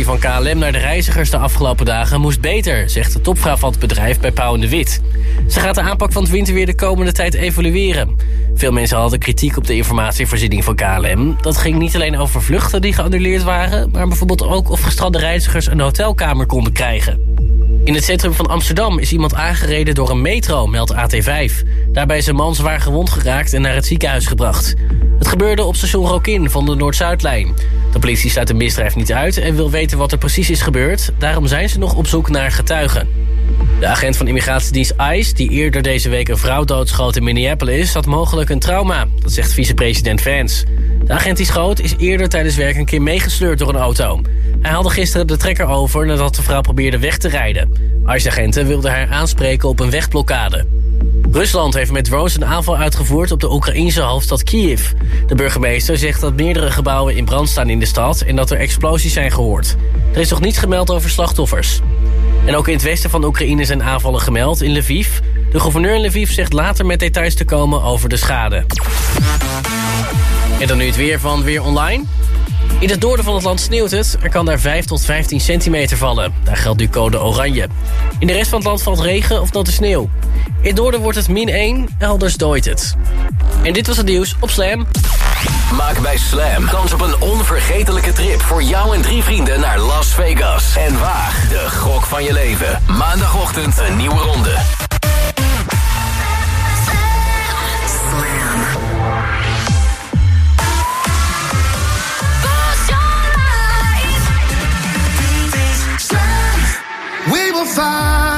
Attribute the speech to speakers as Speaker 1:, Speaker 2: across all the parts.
Speaker 1: van KLM naar de reizigers de afgelopen dagen moest beter... zegt de topvrouw van het bedrijf bij Pauw en de Wit. Ze gaat de aanpak van het winterweer de komende tijd evalueren. Veel mensen hadden kritiek op de informatievoorziening van KLM. Dat ging niet alleen over vluchten die geannuleerd waren... maar bijvoorbeeld ook of gestrande reizigers een hotelkamer konden krijgen. In het centrum van Amsterdam is iemand aangereden door een metro, meldt AT5. Daarbij is een man zwaar gewond geraakt en naar het ziekenhuis gebracht. Het gebeurde op station Rokin van de Noord-Zuidlijn. De politie sluit de misdrijf niet uit en wil weten wat er precies is gebeurd. Daarom zijn ze nog op zoek naar getuigen. De agent van immigratiedienst ICE, die eerder deze week een vrouw doodschoot in Minneapolis... had mogelijk een trauma, dat zegt vicepresident Vance. De agent die schoot is eerder tijdens werk een keer meegesleurd door een auto. Hij haalde gisteren de trekker over nadat de vrouw probeerde weg te rijden. ICE-agenten wilden haar aanspreken op een wegblokkade. Rusland heeft met drones een aanval uitgevoerd op de Oekraïnse hoofdstad Kiev. De burgemeester zegt dat meerdere gebouwen in brand staan in de stad... en dat er explosies zijn gehoord. Er is nog niets gemeld over slachtoffers. En ook in het westen van Oekraïne zijn aanvallen gemeld, in Lviv. De gouverneur in Lviv zegt later met details te komen over de schade. En dan nu het weer van Weer Online. In het noorden van het land sneeuwt het. Er kan daar 5 tot 15 centimeter vallen. Daar geldt nu code oranje. In de rest van het land valt regen of natte sneeuw. In het noorden wordt het min 1, elders dooit het. En dit was het nieuws op Slam.
Speaker 2: Maak bij Slam kans op een onvergetelijke trip voor jou en drie vrienden naar Las Vegas. En waag de gok van je leven. Maandagochtend een nieuwe ronde.
Speaker 3: Fire,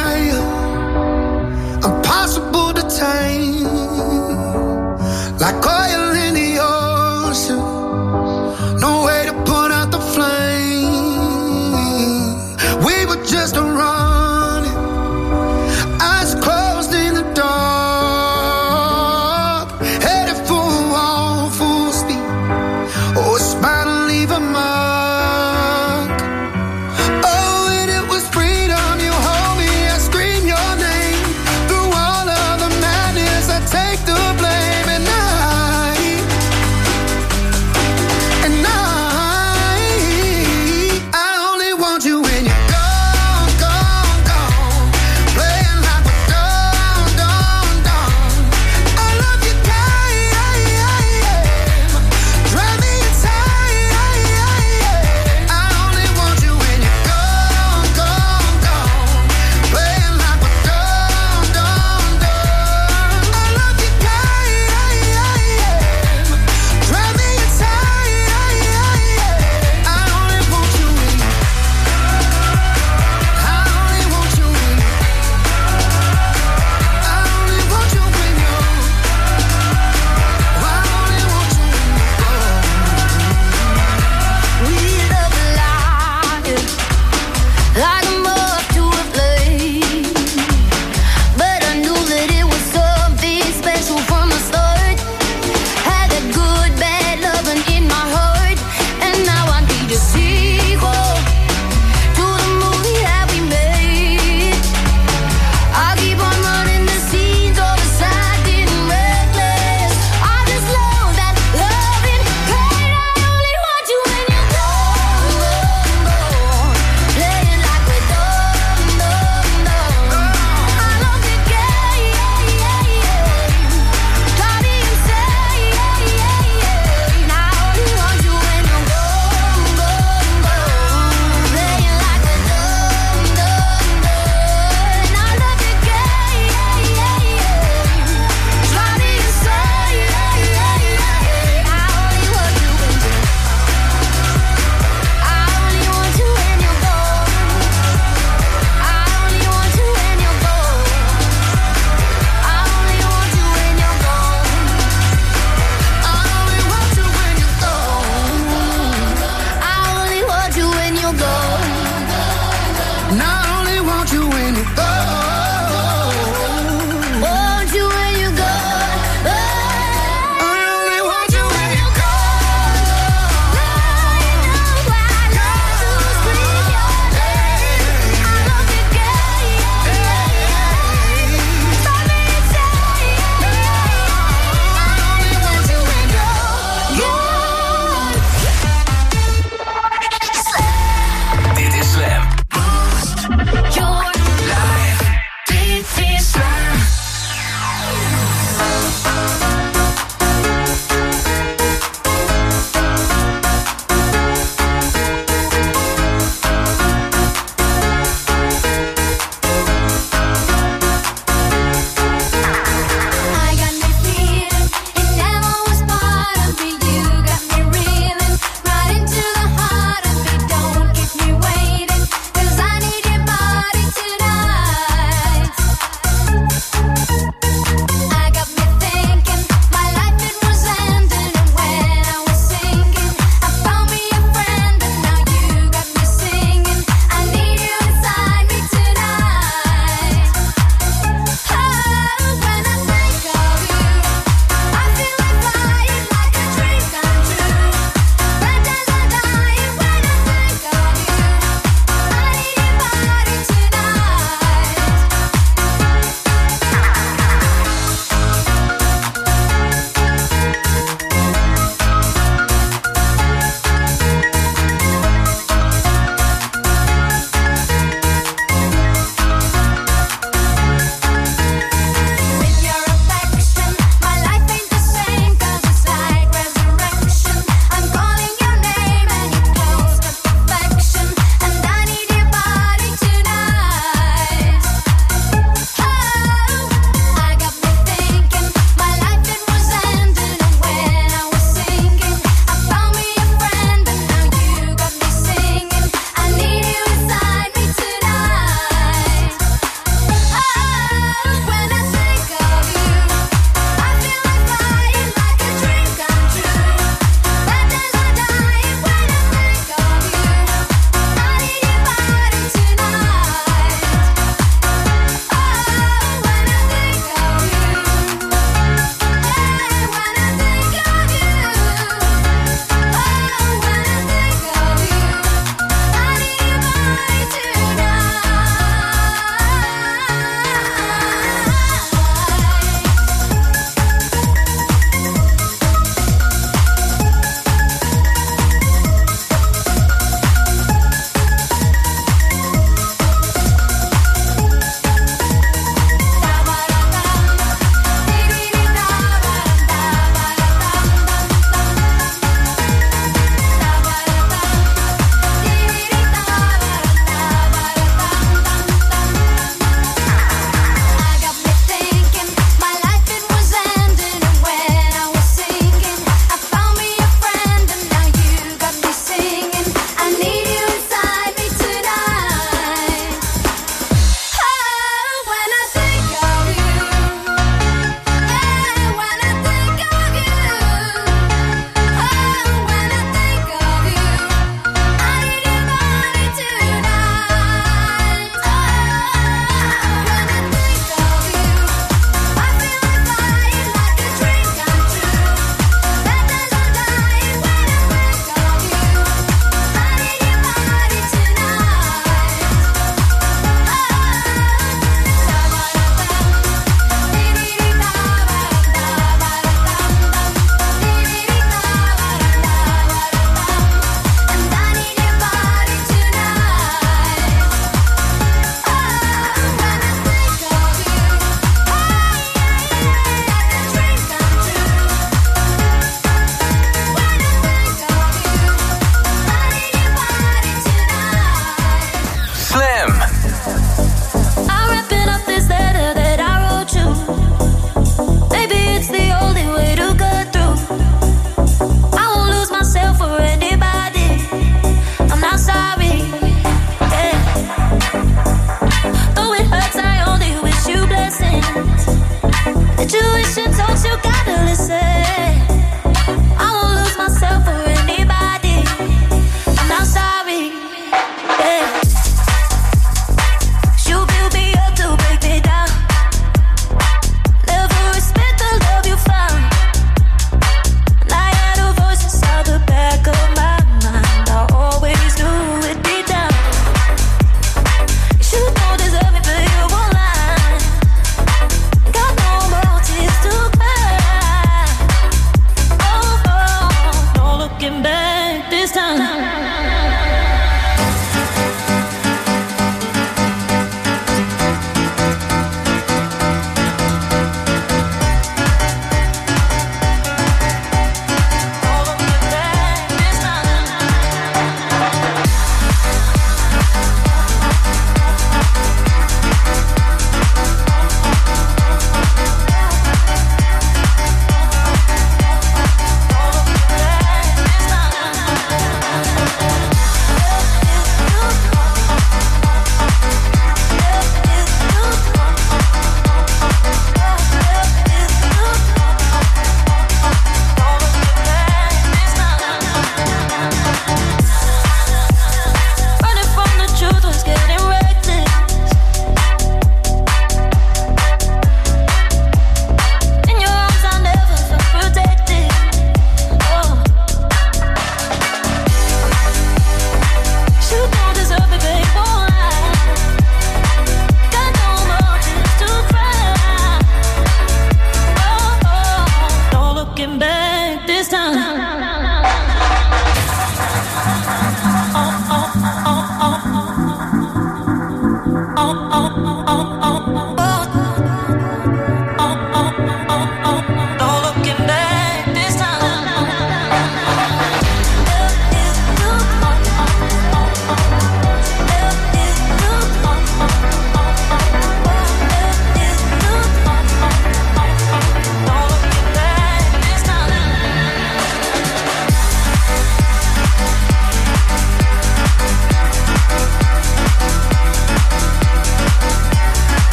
Speaker 3: looking back this time.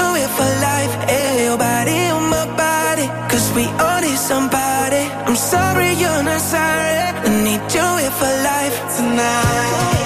Speaker 3: do it for life. Eh, your body on my. Cause we all need somebody. I'm sorry, you're not sorry. I
Speaker 4: need you
Speaker 5: here for life tonight.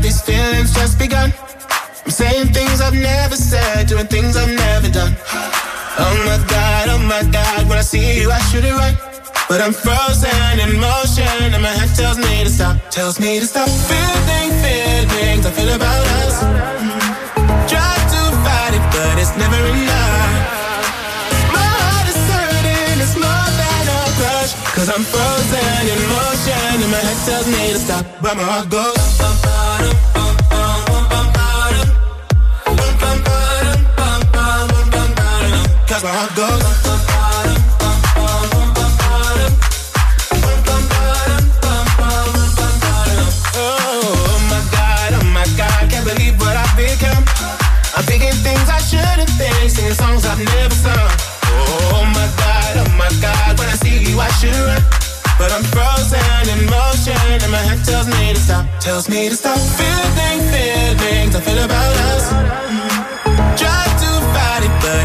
Speaker 5: These feelings just begun. I'm saying things I've never said, doing things I've never done. Oh my god, oh my god, when I see you, I shoot it right. But I'm frozen in motion, and my head tells me to stop, tells me to stop. Feeling feelings I feel about us. Try to fight it, but it's never enough. My heart is it's more than a crush. Cause I'm frozen in motion, and my head tells me to stop, but my heart goes. Thinking things I shouldn't think, singing songs I've never sung. Oh my god, oh my god, when I see you I should run. But I'm frozen in motion and my head tells me to stop, tells me to stop. Feeling feelings I feel about us.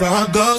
Speaker 5: My heart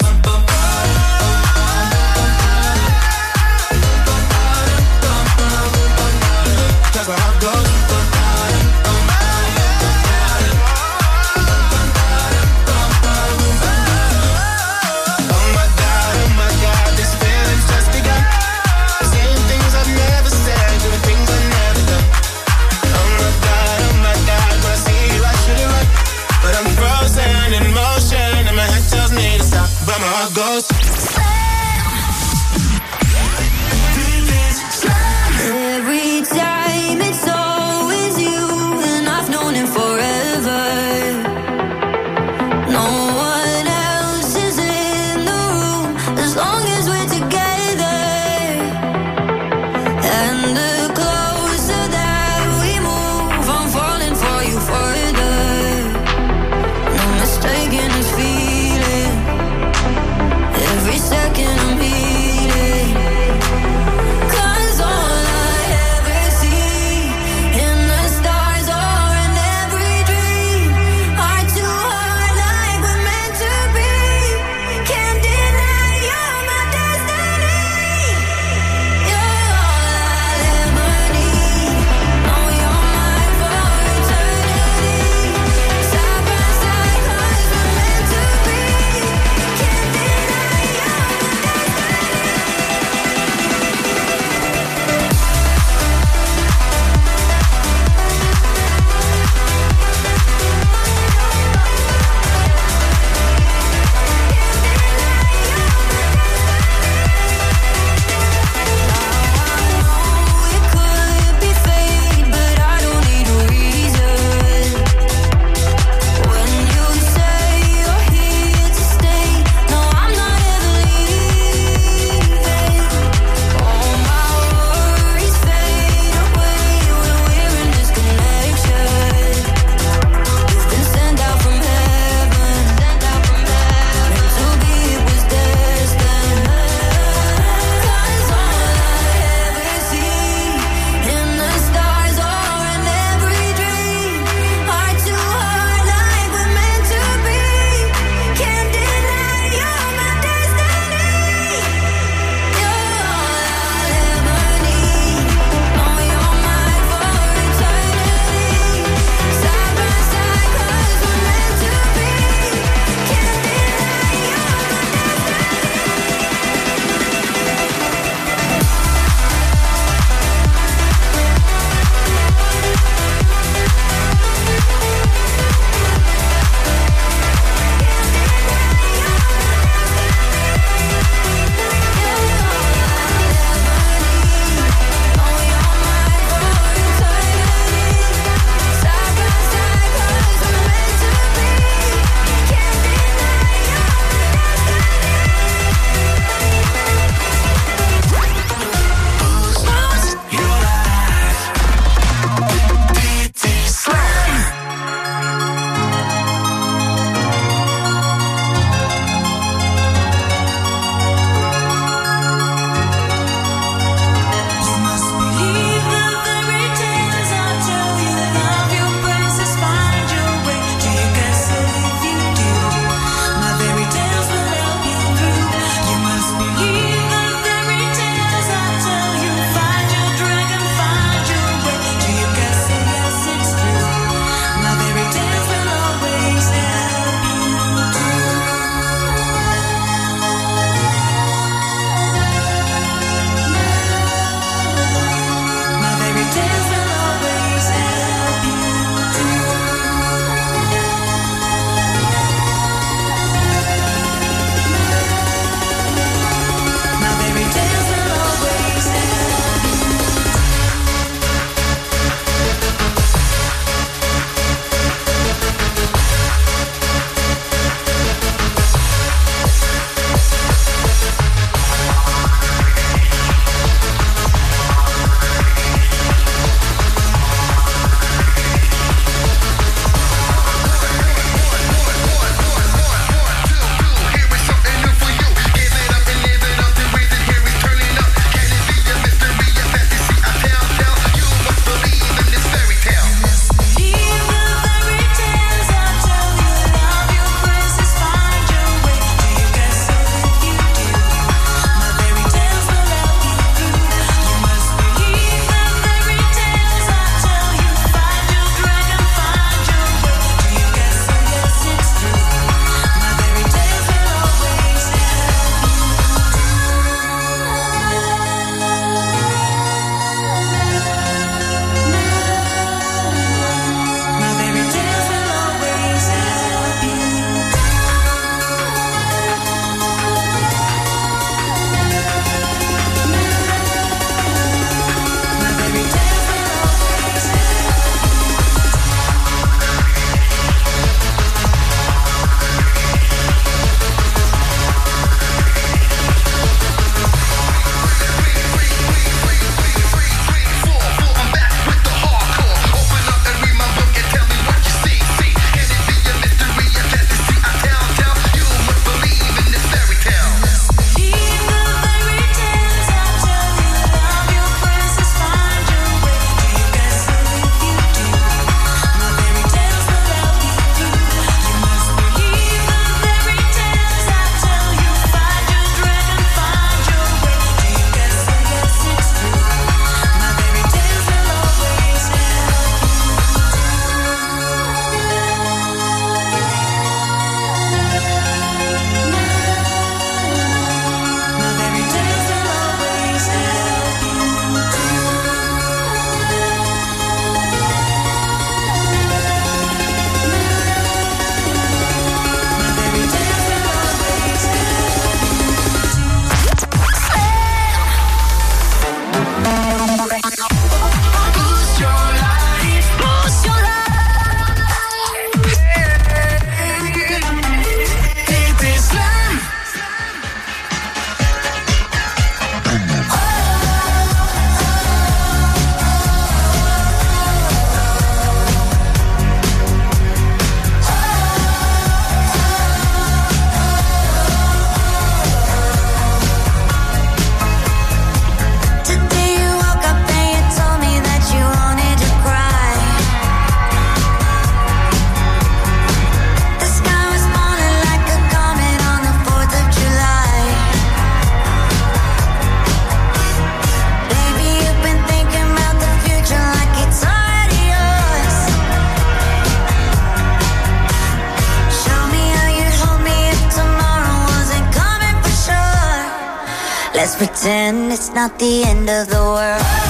Speaker 6: not the end of the world.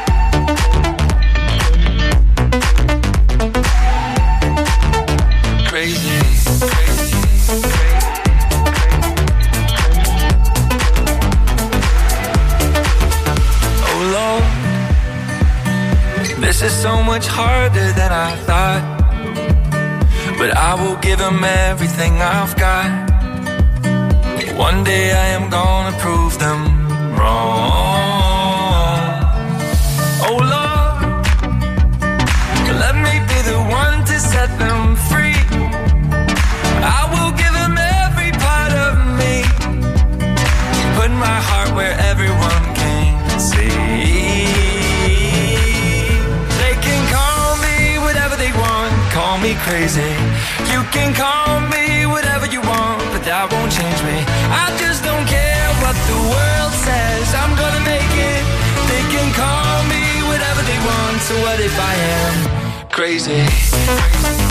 Speaker 7: harder than I thought. But I will give him everything I've got. One day I am gonna prove So what if I am crazy?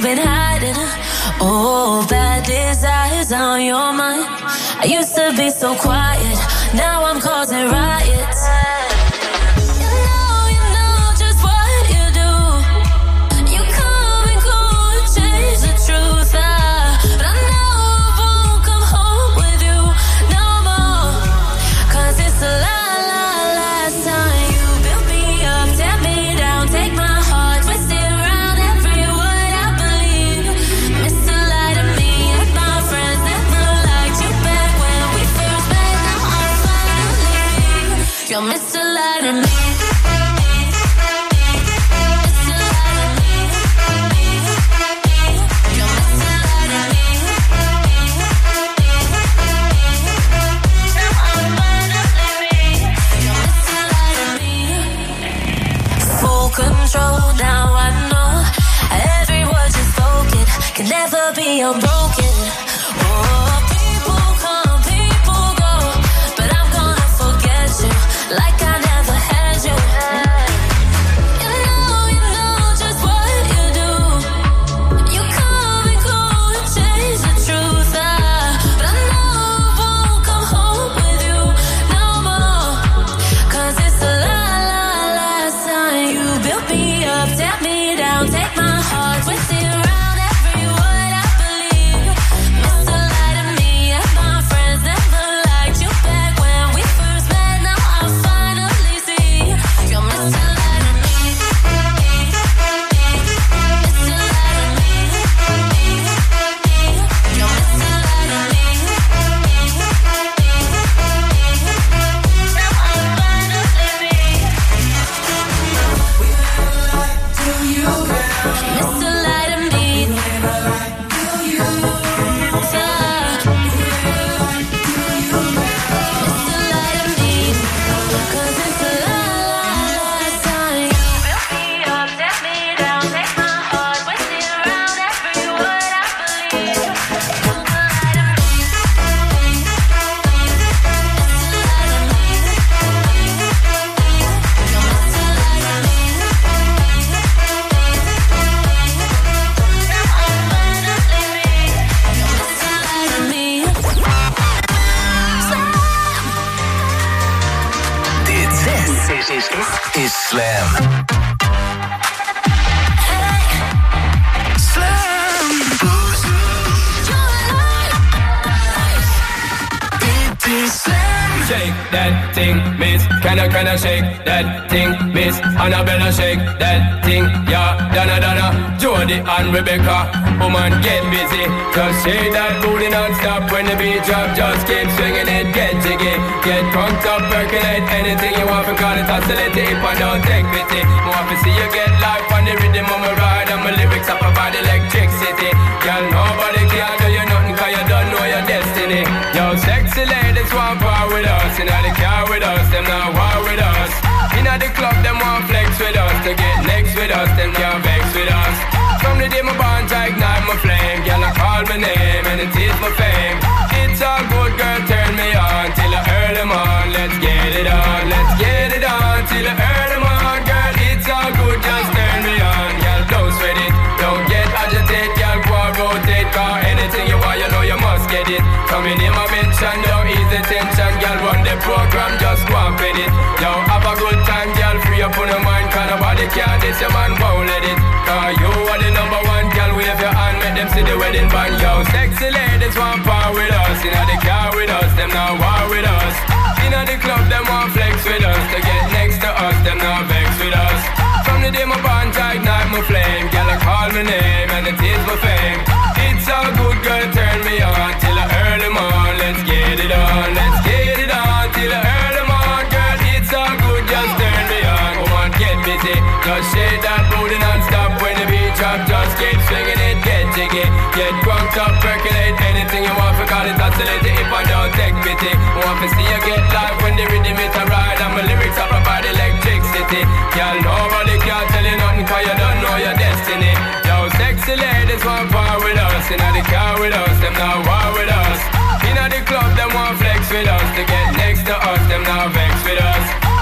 Speaker 7: you've been hiding. all oh, bad desires on your mind. I used to be so quiet. Now
Speaker 5: feel bro Annabella, shake that thing, yeah. Donna, Donna, Jody and Rebecca. Woman, get busy. Just shake that booty non-stop when the beat drop. Just keep swinging it, get jiggy. Get drunk up, percolate anything you want. For call it oscillate if I don't take pity. More to see you get life on the rhythm of my ride. And my lyrics up about electricity. Club, them want flex with us. To get next with us, them can't vex with us. From the day my bond, I ignite my flame. Girl, I call my name and it is my fame. It's all good, girl, turn me on till I earn them on. Let's get it on, let's get it on till I earn them on. Girl, it's all good, just turn me on. Girl, don't sweat it, don't get agitated. Girl, go and rotate, car anything you want, you know you must get it. Coming in my mention, don't ease the tension. Girl, run the program, Care, this your man won't let it. Cause you are the number one, girl, wave your hand, make them see the wedding band. Yo, sexy ladies want power with us. Inna the car with us, them not war with us. Inna the club, them want flex with us. To get next to us, them not vex with us. From the day my bond, I ignite my flame. Girl, I call my name and it is my fame. It's all good, girl, turn me on till earn them on. Let's get it on, let's Just shake that booty non-stop when the beat drop. Just keep swinging it, get jiggy. Get drunk up, percolate anything you want. For call it oscillate if I don't take pity. Want to see you get live when the rhythm it a ride. And my lyrics are about electricity. Girl, nobody can tell you nothing cause you don't know your destiny. Yo, sexy ladies want power with us. Inna the car with us, them not war with us. Inna the club, them want flex with us. To get next to us, them not vex with us.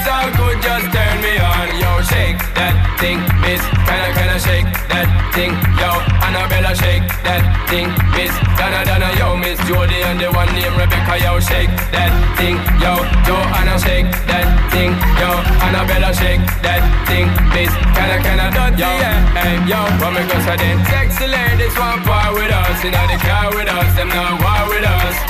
Speaker 5: it's all good, just turn me on. Yo, shake that thing, miss. Can I, can I shake that thing? Yo, Annabella, shake that thing, miss. Donna, Donna, yo, miss Jody and the one named Rebecca, yo, shake that thing. Yo, Joanna, shake that thing. Yo, Annabella, shake that thing, miss. Can I, can I, yo, yeah. hey, yo, what me go say then? Sexy ladies want power with us. Inna the car with us, them not war with us.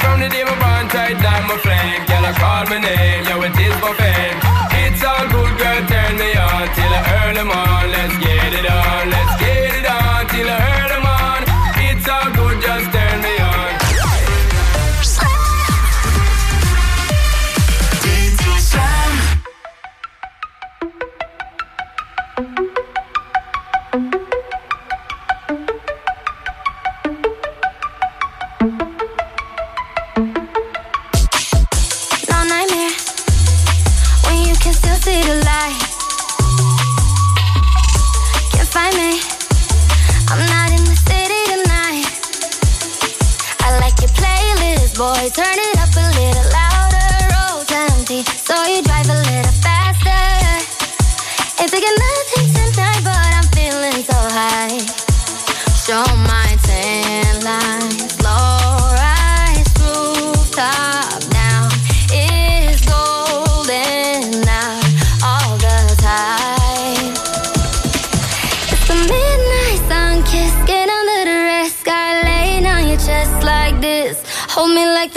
Speaker 5: From the day my bond tight down my flame, girl, I call my name, yo, it is my fame. It's all good, girl, turn me on till earn them on. Let's get it on, let's